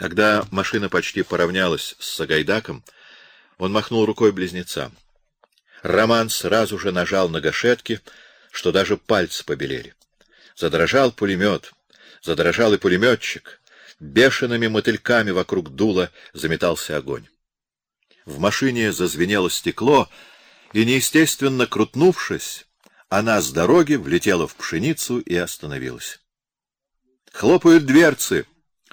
Когда машина почти поравнялась с Сагайдаком, он махнул рукой близнецам. Роман сразу же нажал на гашетки, что даже пальцы побелели. Задрожал пулемет, задрожал и пулеметчик. Бешеными мотыльками вокруг дула заметался огонь. В машине зазвенело стекло, и, неестественно крутнувшись, она с дороги влетела в пшеницу и остановилась. Хлопают дверцы.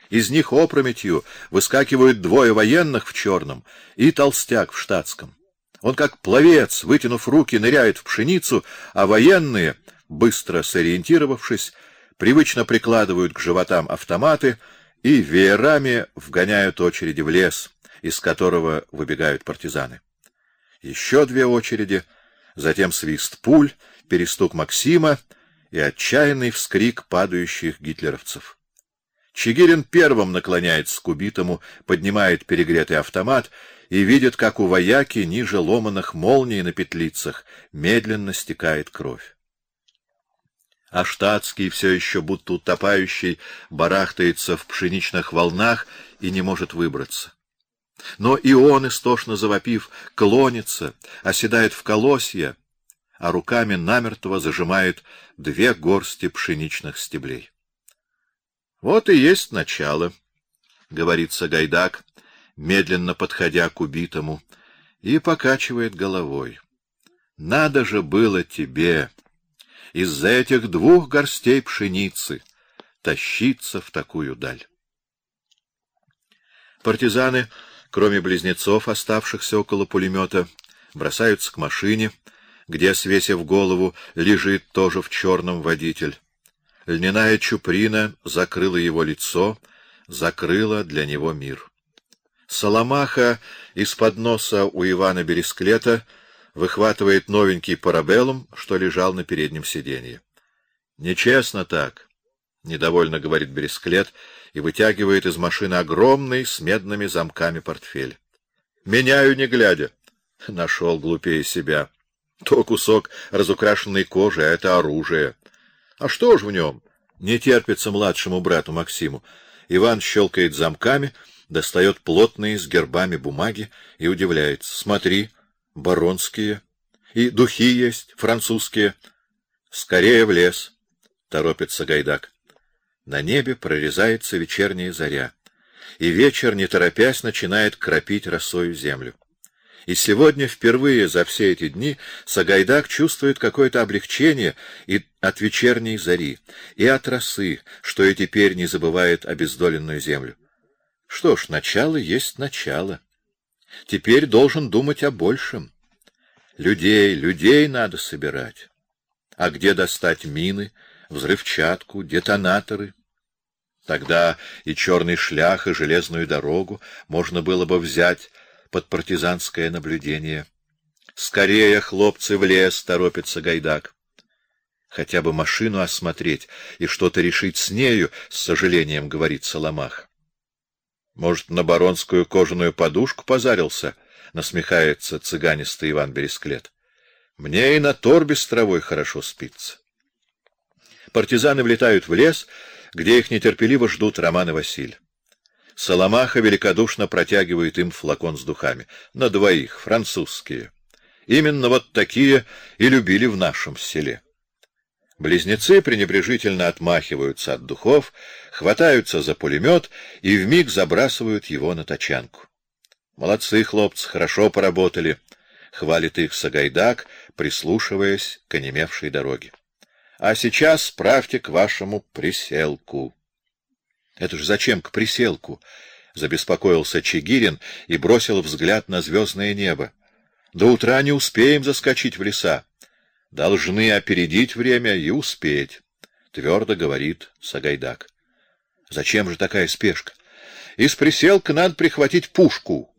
Из них опрометью выскакивают двое военных в черном и толстяк в штатском. Он как пловец, вытянув руки, ныряет в пшеницу, а военные, быстро сориентировавшись, привычно прикладывают к животам автоматы и веерами вгоняют очереди в лес, из которого выбегают партизаны. Еще две очереди, затем свист пуль, перестук Максима и отчаянный вскрик падающих гитлеровцев. Чигирин первым наклоняется к убитому, поднимает перегретый автомат и видит, как у вояки ниже ломаных молний на петлицах медленно стекает кровь. А штатский, все еще будто утопающий, барахтается в пшеничных волнах и не может выбраться. Но и он, истошно завопив, клонится, оседает в колосья, а руками намертво зажимает две горсти пшеничных стеблей. Вот и есть начало, говорит Сагайдак, медленно подходя к убитому, и покачивает головой. Надо же было тебе из-за этих двух горстей пшеницы тащиться в такую даль. Партизаны, кроме близнецов, оставшихся около пулемета, бросаются к машине, где, свесив голову, лежит тоже в черном водитель. Льняная чуприна закрыла его лицо, закрыла для него мир. Соломаха из-под носа у Ивана Бересклета выхватывает новенький парабеллум, что лежал на переднем сиденье. Нечестно так, недовольно говорит Бересклет и вытягивает из машины огромный с медными замками портфель. Меняю не глядя. Нашел глупее себя. То кусок разукрашенной кожи, а это оружие. А что ж в нем? Не терпится младшему брату Максиму. Иван щелкает замками, достает плотные с гербами бумаги и удивляется. Смотри, баронские. И духи есть, французские. Скорее в лес, торопится Гайдак. На небе прорезается вечерняя заря, и вечер, не торопясь, начинает кропить росою землю. И сегодня впервые за все эти дни Сагайдак чувствует какое-то облегчение и от вечерней зари, и от росы, что и теперь не забывает обездоленную землю. Что ж, начало есть начало. Теперь должен думать о большем. Людей, людей надо собирать. А где достать мины, взрывчатку, детонаторы? Тогда и черный шлях, и железную дорогу можно было бы взять под партизанское наблюдение. Скорее, хлопцы, в лес, торопится Гайдак. Хотя бы машину осмотреть и что-то решить с нею, с сожалением говорит Соломах. Может, на баронскую кожаную подушку позарился, насмехается цыганистый Иван Бересклет. Мне и на торбе с травой хорошо спится. Партизаны влетают в лес, где их нетерпеливо ждут Роман и Василий. Соломаха великодушно протягивает им флакон с духами. На двоих, французские. Именно вот такие и любили в нашем селе. Близнецы пренебрежительно отмахиваются от духов, хватаются за пулемет и вмиг забрасывают его на тачанку. Молодцы, хлопцы, хорошо поработали, хвалит их Сагайдак, прислушиваясь к онемевшей дороге. А сейчас справьте к вашему приселку. Это ж зачем к приселку? Забеспокоился Чигирин и бросил взгляд на звездное небо. До утра не успеем заскочить в леса. Должны опередить время и успеть, твердо говорит Сагайдак. Зачем же такая спешка? Из приселка надо прихватить пушку,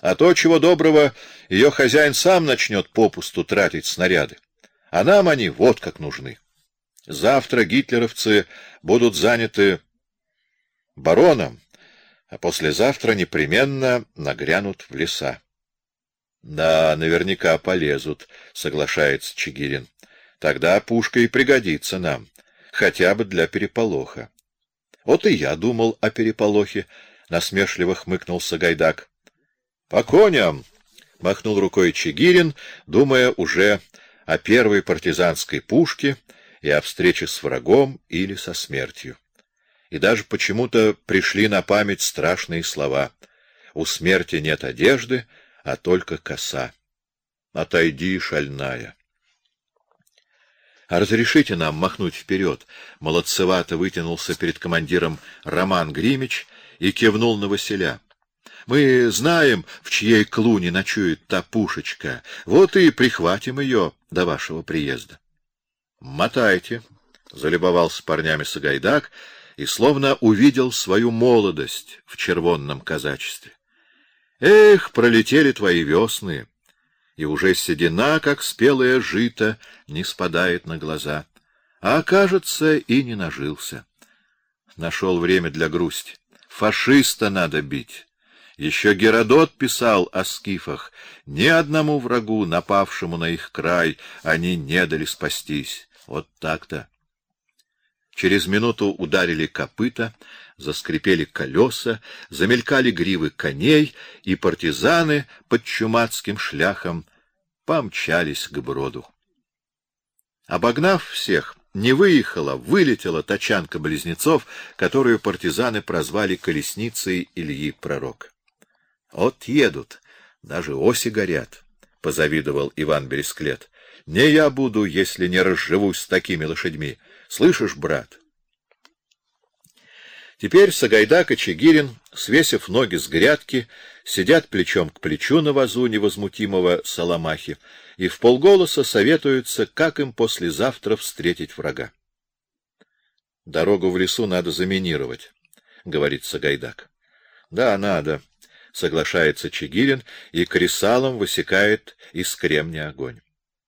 а то чего доброго ее хозяин сам начнет попусту тратить снаряды. А нам они вот как нужны. Завтра гитлеровцы будут заняты бароном, а послезавтра непременно нагрянут в леса. Да, наверняка полезут, соглашается Чигирин. Тогда пушка и пригодится нам, хотя бы для переполоха. Вот и я думал о переполохе, насмешливо хмыкнул Сагайдак. По коням, махнул рукой Чигирин, думая уже о первой партизанской пушке и о встрече с врагом или со смертью. И даже почему-то пришли на память страшные слова: у смерти нет одежды, а только коса. Отойди, шальная. А разрешите нам махнуть вперед? Молодцевато вытянулся перед командиром Роман Гримич и кивнул на Василя. Мы знаем, в чьей клуне ночует та пушечка. Вот и прихватим ее до вашего приезда. Мотайте, залюбовался парнями Сагайдак и словно увидел свою молодость в червонном казачестве. Эх, пролетели твои весны, и уже седина, как спелое жито, не спадает на глаза, а кажется и не нажился. Нашел время для грусти. Фашиста надо бить. Еще Геродот писал о скифах: ни одному врагу, напавшему на их край, они не дали спастись. Вот так-то. Через минуту ударили копыта, заскрипели колеса, замелькали гривы коней, и партизаны под чумацким шляхом помчались к броду. Обогнав всех, не выехала, вылетела тачанка близнецов, которую партизаны прозвали колесницей Ильи Пророк. Вот едут, даже оси горят, позавидовал Иван Бересклет. Не я буду, если не разживусь с такими лошадьми. Слышишь, брат? Теперь Сагайдак и Чигирин, свесив ноги с грядки, сидят плечом к плечу на вазу невозмутимого Саламахи и в полголоса советуются, как им послезавтра встретить врага. Дорогу в лесу надо заминировать, говорит Сагайдак. Да, надо, соглашается Чигирин и кресалом высекает из кремня огонь.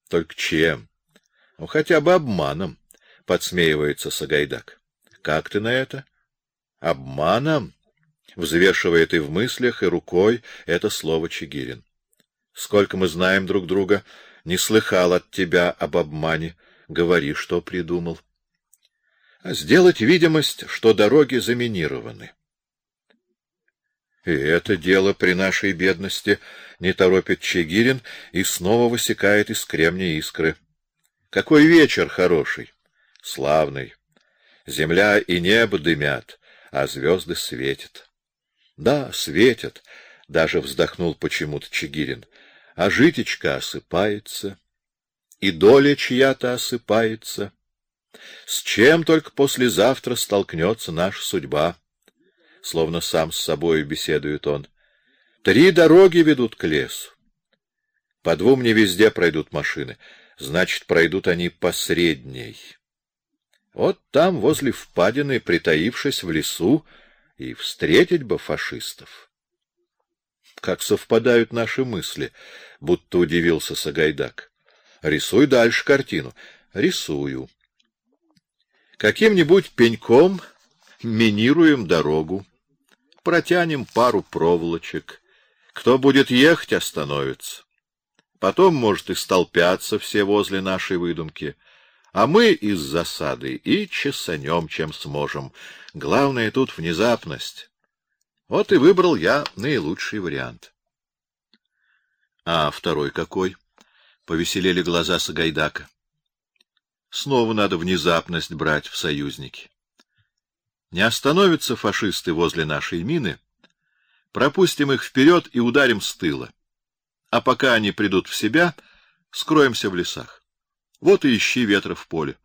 Только чем? Ну хотя бы обманом, подсмеивается Сагайдак. Как ты на это? Обманом? Взвешивает и в мыслях, и рукой это слово Чигирин. Сколько мы знаем друг друга, не слыхал от тебя об обмане. Говори, что придумал. А сделать видимость, что дороги заминированы. И это дело при нашей бедности не торопит Чигирин и снова высекает из кремня искры. Какой вечер хороший, славный. Земля и небо дымят, а звезды светят. Да, светят, даже вздохнул почему-то Чигирин. А житечка осыпается, и доля чья-то осыпается. С чем только послезавтра столкнется наша судьба? Словно сам с собой беседует он. Три дороги ведут к лесу. По двум не везде пройдут машины, значит, пройдут они по средней. Вот там, возле впадины, притаившись в лесу, и встретить бы фашистов. Как совпадают наши мысли, будто удивился Сагайдак. Рисуй дальше картину. Рисую. Каким-нибудь пеньком минируем дорогу, протянем пару проволочек. Кто будет ехать, остановится. Потом, может, и столпятся все возле нашей выдумки а мы из засады и чесанем, чем сможем. Главное тут внезапность. Вот и выбрал я наилучший вариант. А второй какой? Повеселели глаза Сагайдака. Снова надо внезапность брать в союзники. Не остановятся фашисты возле нашей мины, пропустим их вперед и ударим с тыла. А пока они придут в себя, скроемся в лесах. Вот и ищи ветра в поле.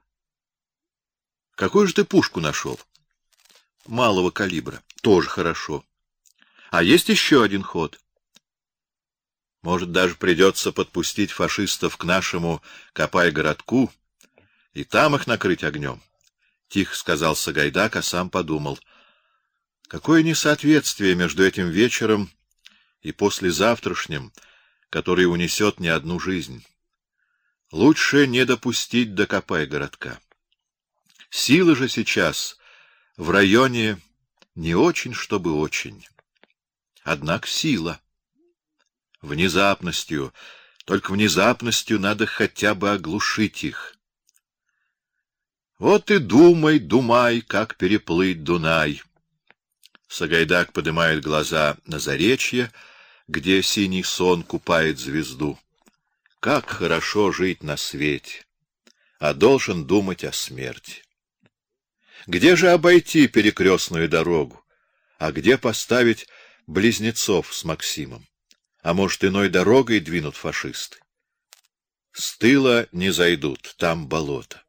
Какую же ты пушку нашел? Малого калибра. Тоже хорошо. А есть еще один ход. Может, даже придется подпустить фашистов к нашему Копай-городку и там их накрыть огнем. Тихо сказал Сагайдак, а сам подумал: какое несоответствие между этим вечером и послезавтрашним, который унесет не одну жизнь. Лучше не допустить до Копай городка. Силы же сейчас в районе не очень, чтобы очень. Однако сила. Внезапностью, только внезапностью надо хотя бы оглушить их. Вот и думай, думай, как переплыть Дунай. Сагайдак поднимает глаза на заречье, где синий сон купает звезду. Как хорошо жить на свете, а должен думать о смерти. Где же обойти перекрестную дорогу, а где поставить близнецов с Максимом? А может, иной дорогой двинут фашисты? С тыла не зайдут, там болото.